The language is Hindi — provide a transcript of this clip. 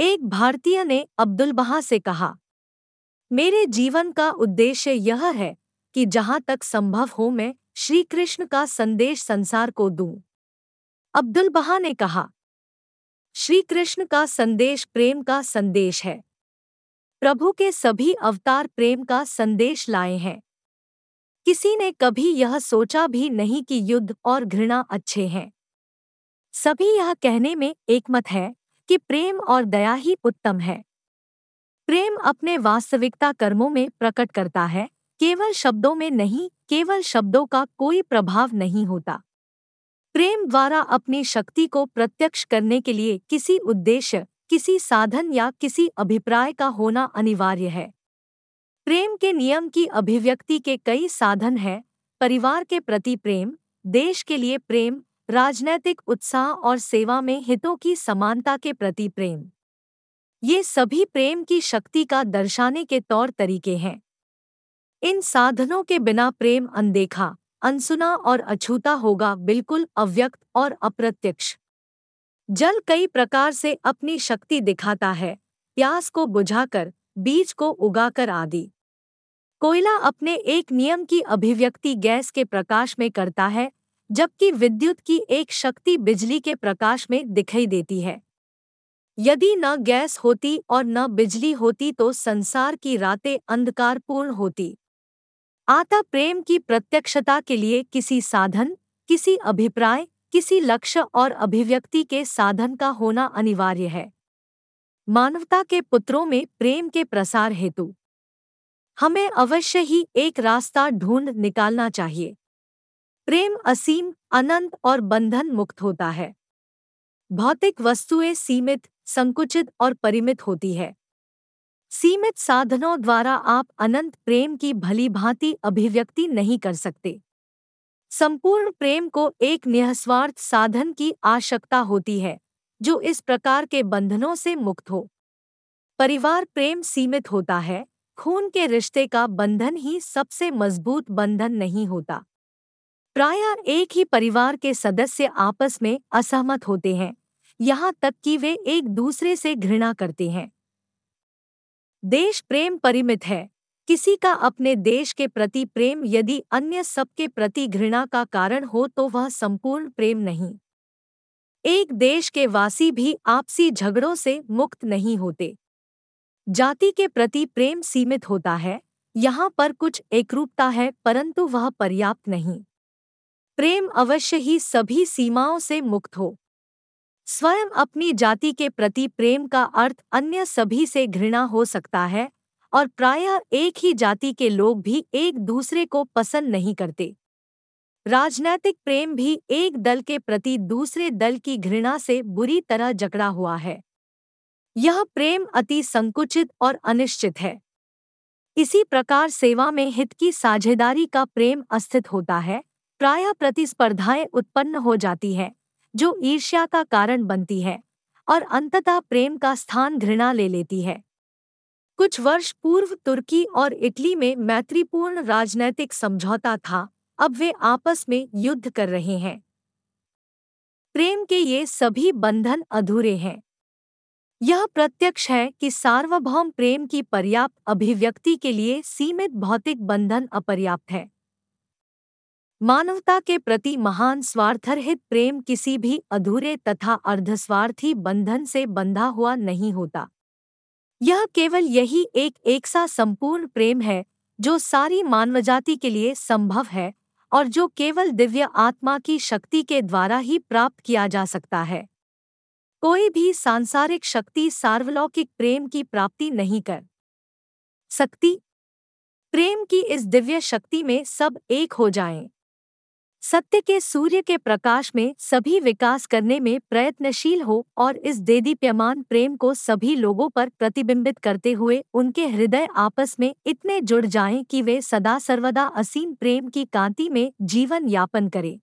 एक भारतीय ने अब्दुल बहा से कहा, मेरे जीवन का उद्देश्य यह है कि जहाँ तक संभव हो मैं श्री कृष्ण का संदेश संसार को दूँ। अब्दुल बहा ने कहा श्री कृष्ण का संदेश प्रेम का संदेश है। प्रभु के सभी अवतार प्रेम का संदेश लाए हैं। किसी ने कभी यह सोचा भी नहीं कि युद्ध और घृणा अच्छे हैं। सभी यह कहने में एकमत है कि प्रेम और दया ही उत्तम है। प्रेम अपने वास्तविकता कर्मों में प्रकट करता है, केवल शब्दों में नहीं, केवल शब्दों का कोई प्रभाव नहीं होता। प्रेम द्वारा अपनी शक्ति को प्रत्यक्ष करने के लिए किसी उद्देश्य, किसी साधन या किसी अभिप्राय का होना अनिवार्य है। प्रेम के नियम की अभिव्यक्ति के कई साधन हैं, परिवार के प्रति प्रेम, देश के लिए प्रेम राजनैतिक उत्साह और सेवा में हितों की समानता के प्रति प्रेम। ये सभी प्रेम की शक्ति का दर्शाने के तौर तरीके हैं। इन साधनों के बिना प्रेम अनदेखा, अनसुना और अछूता होगा बिल्कुल अव्यक्त और अप्रत्यक्ष। जल कई प्रकार से अपनी शक्ति दिखाता है, प्यास को बुझाकर, बीज को उगाकर आदि। कोयला अपने एक नियम की अभिव्यक्ति गैस के प्रकाश में करता है जबकि विद्युत की एक शक्ति बिजली के प्रकाश में दिखाई देती है। यदि न गैस होती और न बिजली होती तो संसार की रातें अंधकारपूर्ण होती। आता प्रेम की प्रत्यक्षता के लिए किसी साधन, किसी अभिप्राय, किसी लक्ष्य और अभिव्यक्ति के साधन का होना अनिवार्य है। मानवता के पुत्रों में प्रेम के प्रसार हेतु। हमें अवश्य ही एक रास्ता ढूंढ निकालना चाहिए। प्रेम असीम, अनंत और बंधन मुक्त होता है। भौतिक वस्तुएँ सीमित, संकुचित और परिमित होती है। सीमित साधनों द्वारा आप अनंत प्रेम की भली भांति अभिव्यक्ति नहीं कर सकते। संपूर्ण प्रेम को एक निःस्वार्थ साधन की आवश्यकता होती है, जो इस प्रकार के बंधनों से मुक्त हो। परिवार प्रेम सीमित होता है, खून के रिश्ते का बंधन ही सबसे मज़बूत बंधन नहीं होता। प्राय एक ही परिवार के सदस्य आपस में असहमत होते हैं, यहाँ तक कि वे एक दूसरे से घृणा करते हैं। देश प्रेम परिमित है। किसी का अपने देश के प्रति प्रेम यदि अन्य सबके प्रति घृणा का कारण हो तो वह संपूर्ण प्रेम नहीं। एक देश के वासी भी आपसी झगड़ों से मुक्त नहीं होते। जाति के प्रति प्रेम सीमित होता है। यहाँ पर कुछ एकरूपता है, परंतु वह पर्याप्त नहीं। प्रेम अवश्य ही सभी सीमाओं से मुक्त हो। स्वयं अपनी जाति के प्रति प्रेम का अर्थ अन्य सभी से घृणा हो सकता है, और प्रायः एक ही जाति के लोग भी एक दूसरे को पसंद नहीं करते। राजनैतिक प्रेम भी एक दल के प्रति दूसरे दल की घृणा से बुरी तरह जकड़ा हुआ है। यह प्रेम अति संकुचित और अनिश्चित है। इसी प्रकार सेवा में हित की साझेदारी का प्रेम अस्थित होता है। प्राय प्रतिस्पर्धाएँ उत्पन्न हो जाती है, जो ईर्ष्या का कारण बनती है और अंततः प्रेम का स्थान घृणा ले लेती है। कुछ वर्ष पूर्व तुर्की और इटली में मैत्रीपूर्ण राजनैतिक समझौता था, अब वे आपस में युद्ध कर रहे हैं। प्रेम के ये सभी बंधन अधूरे हैं। यह प्रत्यक्ष है कि सार्वभौम प्रेम की पर्याप्त अभिव्यक्ति के लिए सीमित भौतिक बंधन अपर्याप्त है। मानवता के प्रति महान स्वार्थरहित प्रेम किसी भी अधूरे तथा अर्धस्वार्थी बंधन से बंधा हुआ नहीं होता। यह केवल यही एक सा संपूर्ण प्रेम है, जो सारी मानवजाति के लिए संभव है, और जो केवल दिव्य आत्मा की शक्ति के द्वारा ही प्राप्त किया जा सकता है। कोई भी सांसारिक शक्ति सार्वलौकिक प्रेम की प्राप्ति नहीं कर सकती। प्रेम की इस दिव्य शक्ति में सब एक हो जाएँ। सत्य के सूर्य के प्रकाश में सभी विकास करने में प्रयत्नशील हो और इस देदीप्यमान प्रेम को सभी लोगों पर प्रतिबिंबित करते हुए उनके हृदय आपस में इतने जुड़ जाएँ कि वे सदा सर्वदा असीम प्रेम की कांति में जीवन यापन करें।